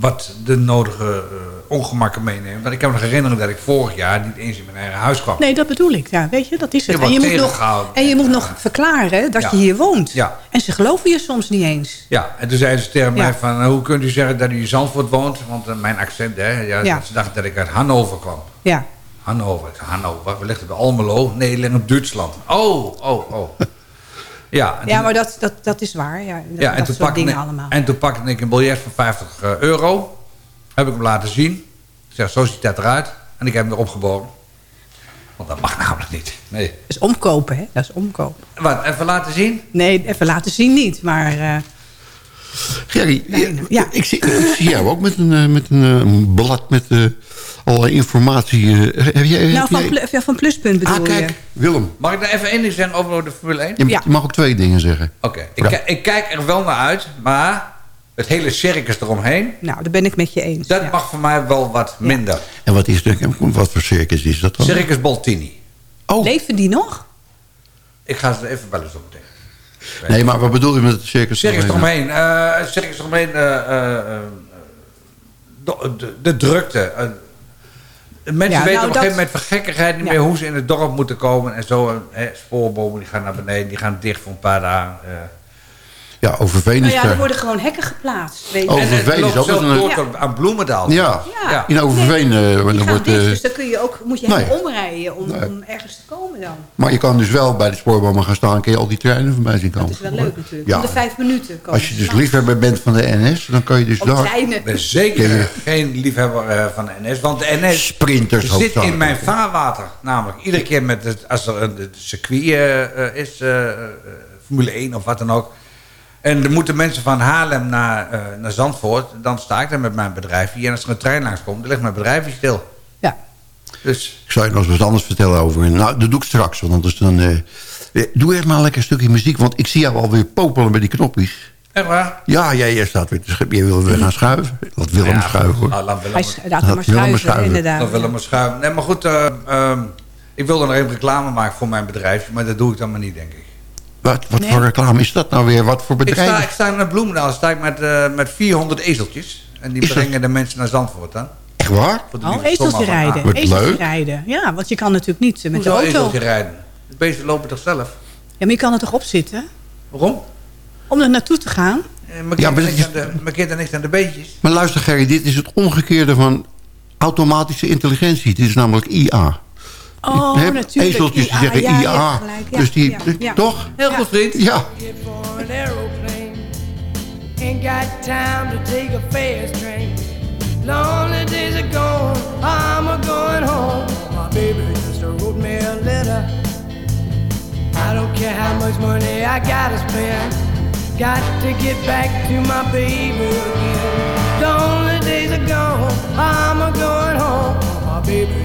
Wat de nodige eh, ongemakken meeneemt. Want ik kan me nog herinneren dat ik vorig jaar niet eens in mijn eigen huis kwam. Nee, dat bedoel ik. Ja, weet je, dat is het. Je en je moet nog, en je moet nog verklaren dat Ja. je hier woont. Ja. En ze geloven je soms niet eens. Ja, en toen zeiden ze tegen mij van... hoe kunt u zeggen dat u in Zandvoort woont? Want eh, mijn accent, hè. Ja. Ze dachten dat ik uit Hannover kwam. Ja. Hannover. Hannover, we liggen bij Almelo. Nee, in Duitsland. Oh, oh, oh. Ja, Ja, maar dat, dat, dat is waar. Ja, dat, ja, en, dat toen pakte ik, allemaal. en toen pakte ik een biljet van 50 euro. Heb ik hem laten zien. Ik zeg, zo ziet dat eruit. En ik heb hem erop gebogen. Want dat mag namelijk niet. Nee. Dat is omkopen, hè? Dat is omkopen. Wat, even laten zien? Nee, even laten zien niet. Maar eh, Gerry, Nee, ja. ik, zie, ik zie jou ook met een, eh, met een, eh, een blad met eh, allerlei informatie. eh, heb jij, nou, heb van, jij- plu- ja, van Pluspunt bedoel Ah, kijk, je. Willem. Mag ik daar even één ding zeggen over de Formule 1? Je, Ja. je mag ook twee dingen zeggen. Oké, ik, ik kijk er wel naar uit. Maar het hele circus eromheen... Nou, daar ben ik met je eens. Dat ja. mag voor mij wel wat minder. En wat, is de, wat voor circus is dat dan? Circus Baltini. Oh, Leven die nog? Ik ga ze even bellen zo meteen. Nee, maar wat bedoel je met het circus? Circus eromheen. eh circus eromheen. eh, eh, eh, de, de, de drukte. mensen Ja, weten nou, op een gegeven moment van gekkigheid niet Ja. meer hoe ze in het dorp moeten komen. En zo, hè, spoorbomen die gaan naar beneden, die gaan dicht voor een paar dagen. Eh. Ja, Overveen Nou is ja, daar. er worden gewoon hekken geplaatst. Weet Overveen is ook een- door Ja. aan Bloemendaal. Ja, Ja. in Overveen. eh, Die dan wordt, dicht, eh, dus dan kun je ook, moet je nee. helemaal omrijden om, Nee. om ergens te komen dan. maar je kan dus wel bij de spoorbomen gaan staan... en kun je al die treinen voorbij zien komen. Dat is wel leuk natuurlijk. Ja. Om de vijf minuten komen. Als je dus liefhebber bent van de NS... dan kan je dus daar... Ik ben zeker Ja. geen liefhebber eh, van de NS. Want de NS Sprinters zit in mijn vaarwater. Namelijk, iedere keer met het, als er een circuit eh, eh, is, eh, eh, Formule 1 of wat dan ook. En er moeten mensen van Haarlem naar, eh, naar Zandvoort. Dan sta ik daar met mijn bedrijfje. En als er een trein langskomt, dan ligt mijn bedrijfje stil. Ja. Dus Ik zou je nog eens wat anders vertellen over. Nou, dat doe ik straks. Want anders dan... eh, eh, doe eerst maar een lekker stukje muziek. Want ik zie jou alweer popelen met die knopjes. echt waar? Ja, jij, jij staat weer te schuiven. Jij wil weer gaan schuiven. Laat Willem schuiven hoor. Ah, laat Willem Hij laat hem maar Laat Willem maar schuiven, schuiven. inderdaad. laat Willem maar schuiven. Nee, maar goed, eh, ehm, ik wilde nog even reclame maken voor mijn bedrijfje. Maar dat doe ik dan maar niet, denk ik. Wat, wat Nee. voor reclame is dat nou weer? Wat voor Ik bedrijf? sta, ik sta in Bloemendaal sta ik met, eh, met 400 ezeltjes. En die Is dat- brengen de mensen naar Zandvoort dan. Echt waar? Voor de Oh, A. rijden. Wat Ezeltje leuk. rijden. Ja, want je kan natuurlijk niet eh, met de auto. ezeltje rijden? De beesten lopen toch zelf? Ja, maar je kan er toch op zitten? Waarom? Om er naartoe te gaan. Eh, Ja, maar niks is- aan de- markeert er niks aan de beetjes. Maar luister Gerry, dit is het omgekeerde van automatische intelligentie. Dit is namelijk IA. Oh, Je hebt natuurlijk. Ezeltjes die zeggen IA. Ja, dus die, ja, ja. toch? Heel Ja. goed, vriend. Ja. Ain't got time to take a fast train. Lonely days are gone, I'm a going home. My baby just wrote me a letter. I don't care how much money I gotta spend. Got to get back to my baby again. Lonely days are gone, I'm a going home. My baby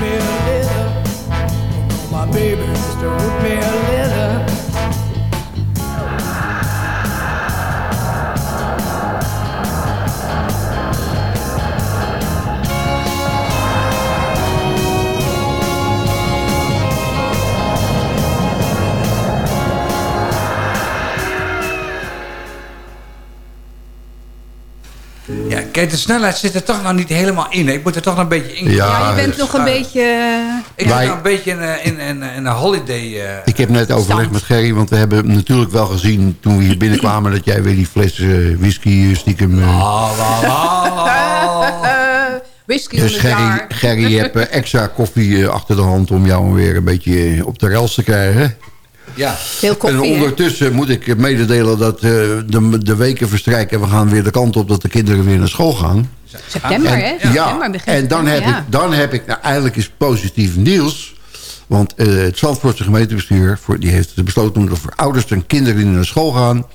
me a letter. Oh, My baby just wrote me a letter. Ja, kijk, de snelheid zit er toch nog niet helemaal in. hè. Ik moet er toch nog een beetje in. Ja, Ja, je bent dus- nog een beetje... eh, Ik ben nog een beetje in, eh, in, in, in een holiday... eh, Ik heb net overlegd met Gerry, want we hebben natuurlijk wel gezien toen we hier binnenkwamen dat jij weer die fles eh, whisky eh, stiekem... eh, la, la, la, la. eh, whisky dus Gerry. Gerry hebt eh, extra koffie eh, achter de hand om jou weer een beetje eh, op de rels te krijgen. Ja, koffie, en hè? ondertussen moet ik mededelen dat eh, de, de weken verstrijken en we gaan weer de kant op dat de kinderen weer naar school gaan. September, hè? ja, September, en dan heb, ik, dan heb ik, nou eigenlijk is positief nieuws. Want eh, het Zandvoortse gemeentebestuur voor, die heeft besloten dat voor ouders en kinderen die naar school gaan...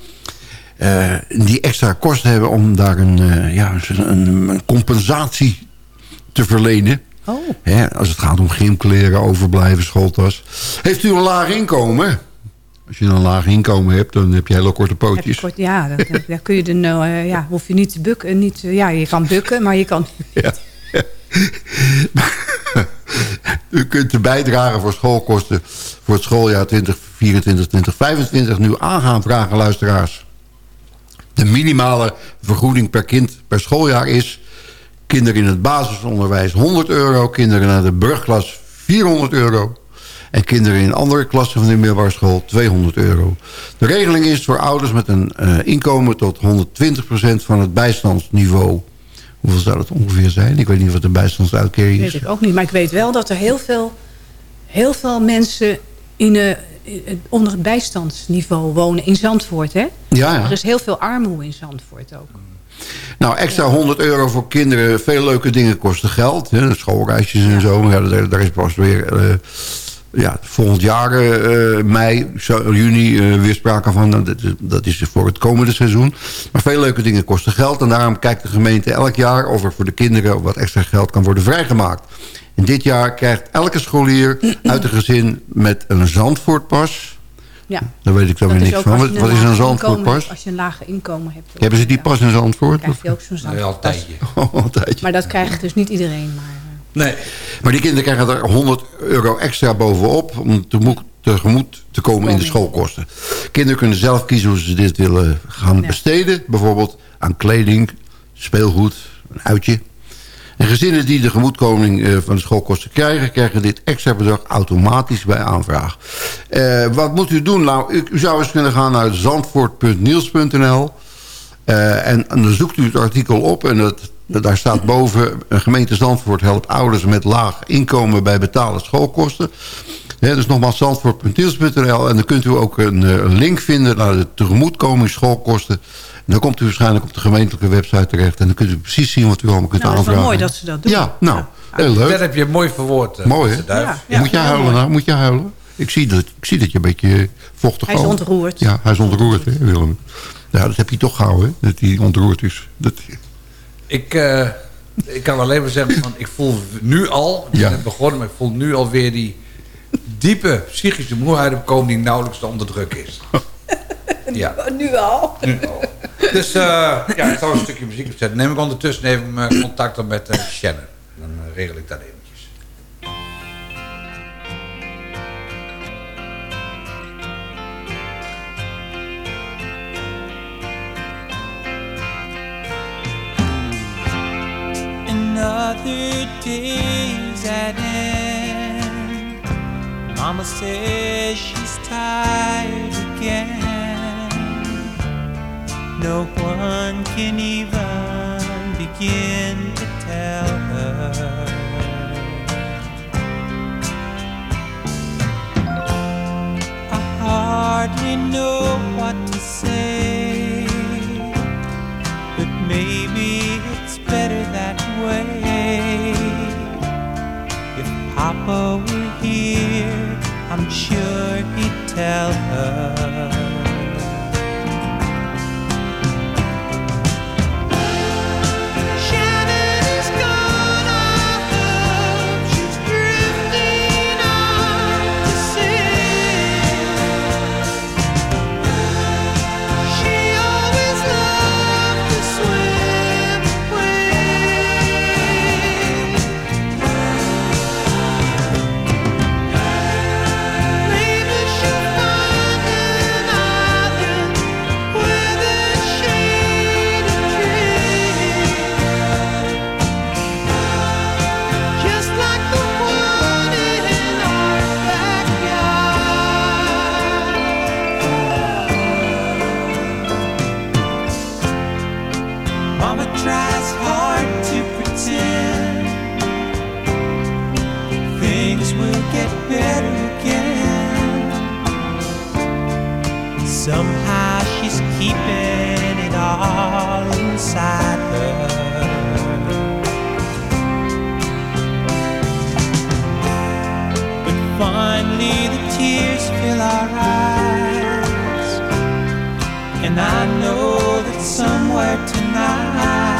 eh, die extra kosten hebben om daar een, ja, een, een compensatie te verlenen. Oh. Hè, als het gaat om gymkleren, overblijven, schooltas. Heeft u een laag inkomen? Als je een laag inkomen hebt, dan heb je hele korte pootjes. kort- ja, dat, daar kun je de, nou, eh, ja, hoef je niet te bukken. Niet, eh, ja, je kan bukken, maar je kan... Ja. U kunt de bijdrage voor schoolkosten voor het schooljaar 2024-2025 nu aan gaan vragen, luisteraars. De minimale vergoeding per kind per schooljaar is... kinderen in het basisonderwijs 100 euro... kinderen naar de brugklas 400 euro... en kinderen in andere klassen van de middelbare school 200 euro. De regeling is voor ouders met een eh, inkomen tot 120% van het bijstandsniveau... Hoeveel zou dat ongeveer zijn? Ik weet niet wat de bijstandsuitkering weet is. ik ook niet. Maar ik weet wel dat er heel veel, heel veel mensen in, eh, onder het bijstandsniveau wonen in Zandvoort. Hè? Ja, ja. Er is heel veel armoede in Zandvoort ook. Nou, extra 100 euro voor kinderen. Veel leuke dingen kosten geld. Hè, schoolreisjes en zo. Ja, daar, daar is pas weer... eh, ja, volgend jaar, eh, mei, zo- juni, eh, weer sprake van. Nou, Dat is, dat is voor het komende seizoen. Maar veel leuke dingen kosten geld. En daarom kijkt de gemeente elk jaar... of er voor de kinderen wat extra geld kan worden vrijgemaakt. En dit jaar krijgt elke scholier uit een gezin met een Zandvoortpas... Ja. Daar weet ik dan weer niks van. Wat, is een Zandvoortpas? Als je een lager inkomen hebt. Hebben ze die pas in Zandvoort? krijg je ook zo'n Nee, al een Zandvoortpas. tijdje. Oh, een tijdje. Maar dat krijgt dus niet iedereen. Maar, eh, Nee. Maar die kinderen krijgen er 100 euro extra bovenop... om tegemoet, te komen in de schoolkosten. Kinderen kunnen zelf kiezen hoe ze dit willen gaan Ja. besteden. Bijvoorbeeld aan kleding, speelgoed, een uitje. En gezinnen die de gemoedkoming eh, van de schoolkosten krijgen... krijgen dit extra bedrag automatisch bij aanvraag. Eh, wat moet u doen? Nou, u, u zou eens kunnen gaan naar zandvoort.niels.nl... Eh, en, en dan zoekt u het artikel op en dat- daar staat boven... een gemeente Zandvoort helpt ouders met laag inkomen bij betalen schoolkosten. Hè, dus nogmaals zandvoort.niels.nl en dan kunt u ook een, eh, een link vinden naar de tegemoetkoming schoolkosten. En dan komt u waarschijnlijk op de gemeentelijke website terecht... en dan kunt u precies zien wat u allemaal kunt Nou, dat is wel aanvragen. mooi dat ze dat doen. Ja, nou, heel Dat leuk. heb je mooi verwoord. eh, Mooi, hè? Ja, ja. Moet je heel huilen nou? Moet je huilen? Ik zie dat, ik zie dat je een beetje vochtig Hij is ontroerd. Ja, hij is ontroerd, hè, Willem. Ja, dat heb je toch gehouden, hè? Dat hij ontroerd is. Dat, Ik, eh, ik kan alleen maar zeggen, van, ik voel nu al, ik Ja. ben net begonnen, maar ik voel nu alweer die diepe psychische moeheid opkomen die nauwelijks te onderdrukken is. Ja, Nu al. nu al. Dus eh, ja, ik zal een stukje muziek opzetten. Neem ik ondertussen even eh, contact op met eh, Shannon. Dan regel ik dat eventjes. Another day's at end. Mama says she's tired again. No one can even begin to tell her. I hardly know what to say. Were here, I'm sure he'd tell her. The tears fill our eyes. And I know that somewhere tonight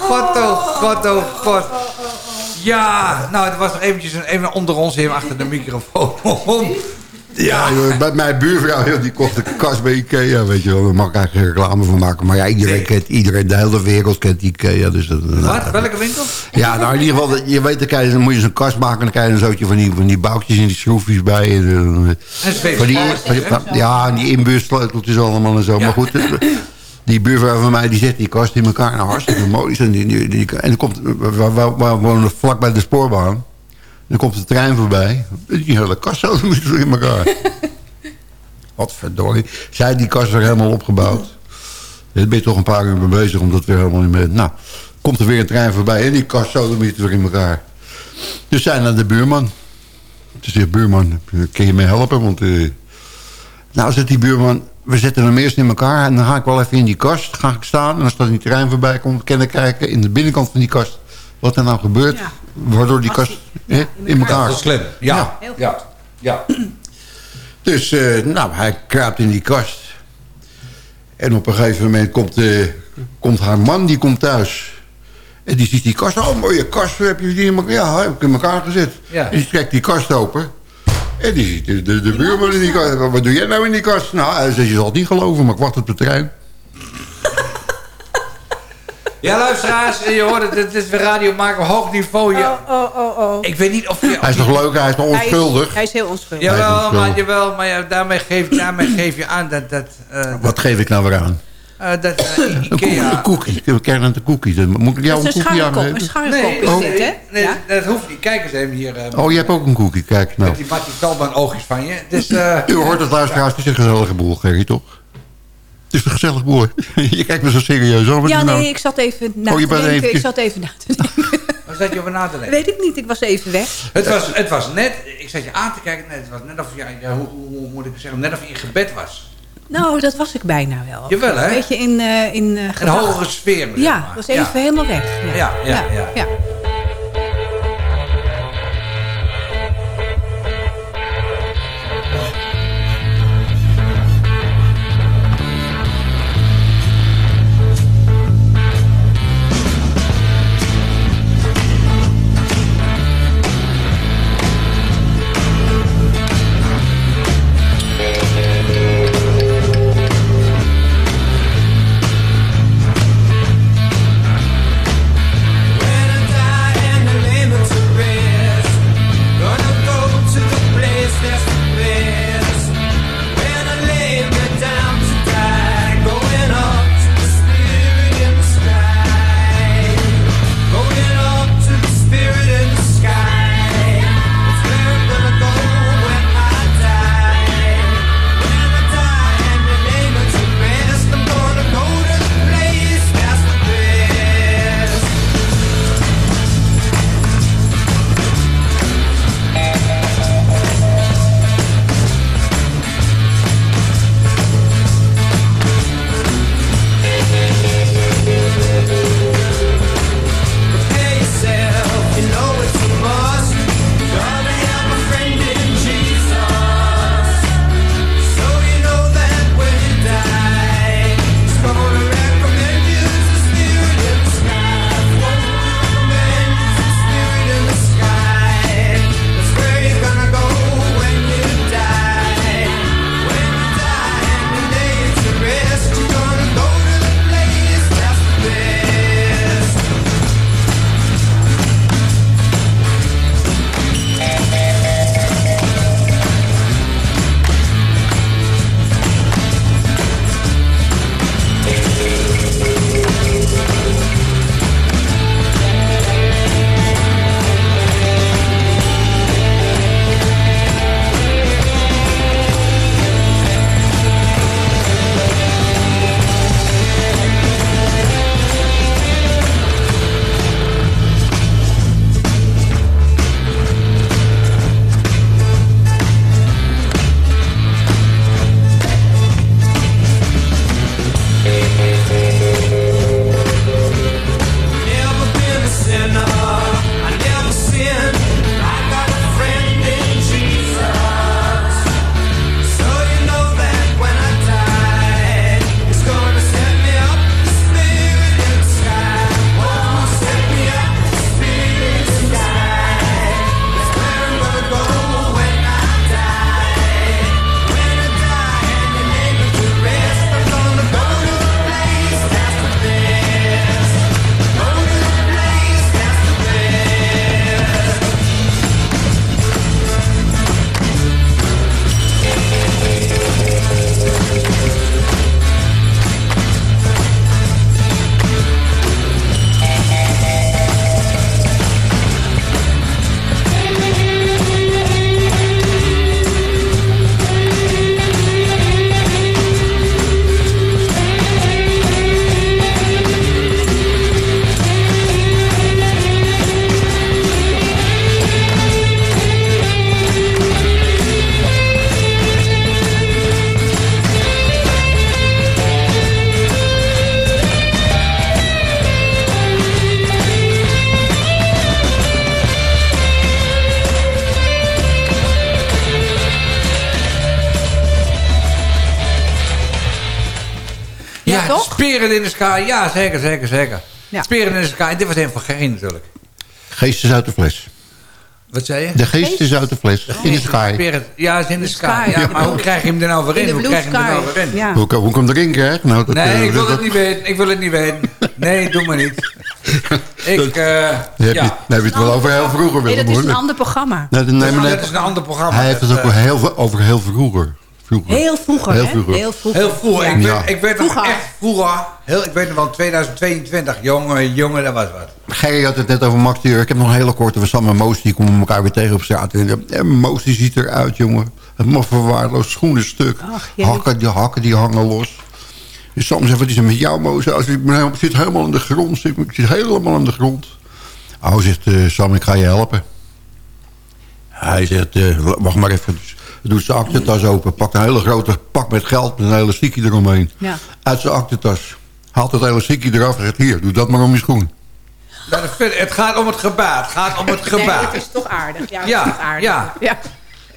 god, oh god, oh god. Ja, nou, het was nog eventjes een, even onder ons hier achter de microfoon. Ja, joh, bij mijn buurvrouw die kocht een kast bij Ikea, weet je wel. Daar mag ik eigenlijk geen reclame van maken. Maar ja, iedereen kent, iedereen, de hele wereld kent Ikea. Dus dat, Wat? Welke winkel? Ja, nou in ieder geval, je weet, dan, je, dan moet je zo'n kast maken... en dan krijg je een zootje van die, van die boutjes en die schroefjes bij. En, eh, En van die, van ja, en die inbussleuteltjes allemaal en zo. Maar goed, eh, die buurvrouw van mij die zet die kast in elkaar. Nou, hartstikke mooi. En, die, die, die- en dan komt, we, wonen vlak bij de spoorbaan. Dan komt de trein voorbij. Die hele kast zo in elkaar. Wat verdorie. Zij die kast weer helemaal opgebouwd. Daar ben je toch een paar uur mee bezig om dat weer helemaal niet meer... Nou, komt er weer een trein voorbij en die kast zo weer in elkaar. Dus zij naar de buurman. Ze zegt, buurman, kun je mij helpen? Want, eh, nou, zegt die buurman, we zetten hem eerst in elkaar... en dan ga ik wel even in die kast, ga ik staan... en als dat die trein voorbij komt, kan ik kijken... in de binnenkant van die kast, wat er nou gebeurt... Ja. waardoor die kast hè, in elkaar... Is slim. Ja, Heel goed. ja, ja. Dus eh, nou, hij kruipt in die kast. En op een gegeven moment komt, eh, komt haar man, die komt thuis. En die ziet die kast. Oh, mooie kast, heb je die in elkaar? Ja, heb ik in elkaar gezet. Ja. En die trekt die kast open. En die ziet de, de, de buurman in die kast. Wat doe jij nou in die kast? Nou, hij zegt, je zal het niet geloven, maar ik wacht op de trein. Ja, luisteraars, je hoort het, het is weer radio maken op hoog niveau. Ja. Oh, oh, oh, oh. Ik weet niet of je... Hij is toch leuk, hij is Hij is- onschuldig? Hij is heel onschuldig. Jawel, is maar, jawel, maar ja, daarmee, geef, daarmee geef je aan dat... dat, eh, Wat geef ik nou weer aan? Eh, dat Een koekie. Ikea... Een. Ik een koekie. Dan Moet ik jou een is een koekie scharrekop. Een aangeven? scharrekop is Nee, dit, hè? nee, nee, Ja? dat hoeft niet. Kijk eens even hier. eh, Oh, je hebt ook een koekie. Kijk, nou. Met die Mattie Kalban oogjes van je. Dus, eh, U hoort het luisteraars, het is een gezellige boel, Gerry, toch? Het is een gezellige boel. je kijkt me zo serieus aan. Wat Ja, is nou? nee, ik zat even na Oh, je te denken. Ik eventjes- zat even na te denken. waar zat je over na te denken? Weet ik niet, ik was even weg. Het was, het was net, ik zat je aan te kijken, net, het was net of, ja, ja, hoe, hoe, hoe moet ik zeggen, net of je in gebed was. Nou, dat was ik bijna wel. Jawel, hè? Een beetje in, eh in eh, Een hogere sfeer. Ja, maar. was even Ja. helemaal weg. Ja, ja, ja. ja. Spirit in the Sky, ja, zeker, zeker, zeker. Ja. Spirit in the Sky, dit was een van Gerry natuurlijk. Geest is uit de fles. Wat zei je? De geest is uit de fles. In de sky. Spirit, ja, is in de sky. sky, Ja, ja. maar hoe krijg je hem er nou weer in? In de Hoe krijg je hem er nou weer in? Ja. Hoe, kan- hoe komt erin, krijg? Nou, dat, Nee, eh, ik wil dat- het niet weten. Ik wil het niet weten. Nee, doe maar niet. Ik, eh Dan heb, je, ja. dan heb je het wel over heel vroeger, Nee, Willem. dat is een ander programma. Nee, nee, Dat nee, is een ander programma. hij heeft het ook eh, heel, veel- over heel vroeger. Vroeger. Heel vroeger, Heel hè? vroeger. Heel vroeger. Heel vroeger. Ja. Ik, Ja. weet, ik weet nog Vroeger. echt vroeger. Heel, ik weet nog wel 2022. Jongen, jongen, dat was wat. Gerry had het net over Max. Ik heb nog een hele korte. We Sam en Moos die komen elkaar weer tegen op straat. En, en Moos die ziet eruit, jongen. Het mag verwaarloosd schoenen stuk. Ach, hakken, die hakken die hangen los. Dus Sam zegt, wat is er met jou, Moos? Als ik, zit helemaal aan de grond. Ik zit helemaal aan de grond. Oh, zegt eh, Sam, ik ga je helpen. Hij zegt, eh, wacht maar even. Doet zijn aktentas open. Pakt een hele grote pak met geld. Met een elastiekje eromheen. Ja. Uit zijn aktentas. Haalt het elastiekje eraf en zegt, hier, doe dat maar om je schoen. Het gaat om het gebaar. Het gaat om het Nee, gebaar. het is toch aardig. Ja, het Ja, is toch aardig. ja. ja.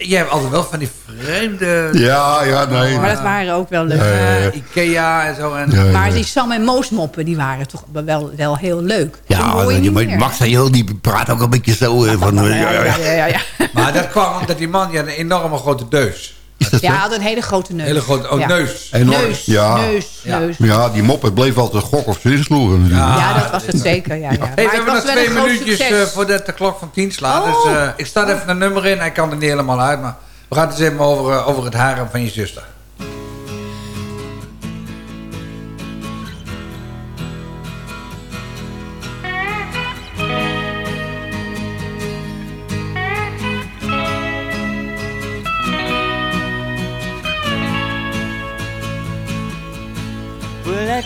Jij hebt altijd wel van die vreemde... Ja, ja, nee. Maar dat waren ook wel leuk. eh, Ikea en zo. En, Ja, ja. Maar die Sam en Moos moppen, die waren toch wel, wel heel leuk. Ja, je Max hè? heel, die praat ook een beetje zo eh, van... eh, Ja, ja, ja, ja, ja. Maar dat kwam omdat die man die had een enorme grote deus. Ja, hij had een hele grote neus. Hele grote oh, Ja. neus. Enorm. Neus, ja. neus, Ja. neus. Ja, die mop, het bleef altijd gok of ze insloegen. natuurlijk. Ja, dat was het zeker. Ja, ja. Hey, we het hebben was nog twee minuutjes eh, voordat de klok van tien slaat. Oh. Dus eh, ik sta even een nummer in. Hij kan er niet helemaal uit, maar we gaan het eens even over, eh, over het harem van je zuster.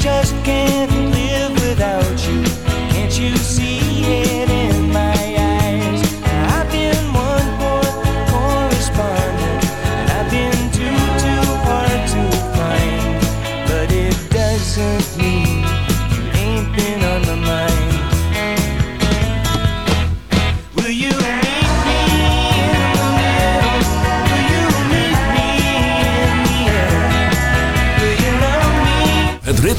Just can't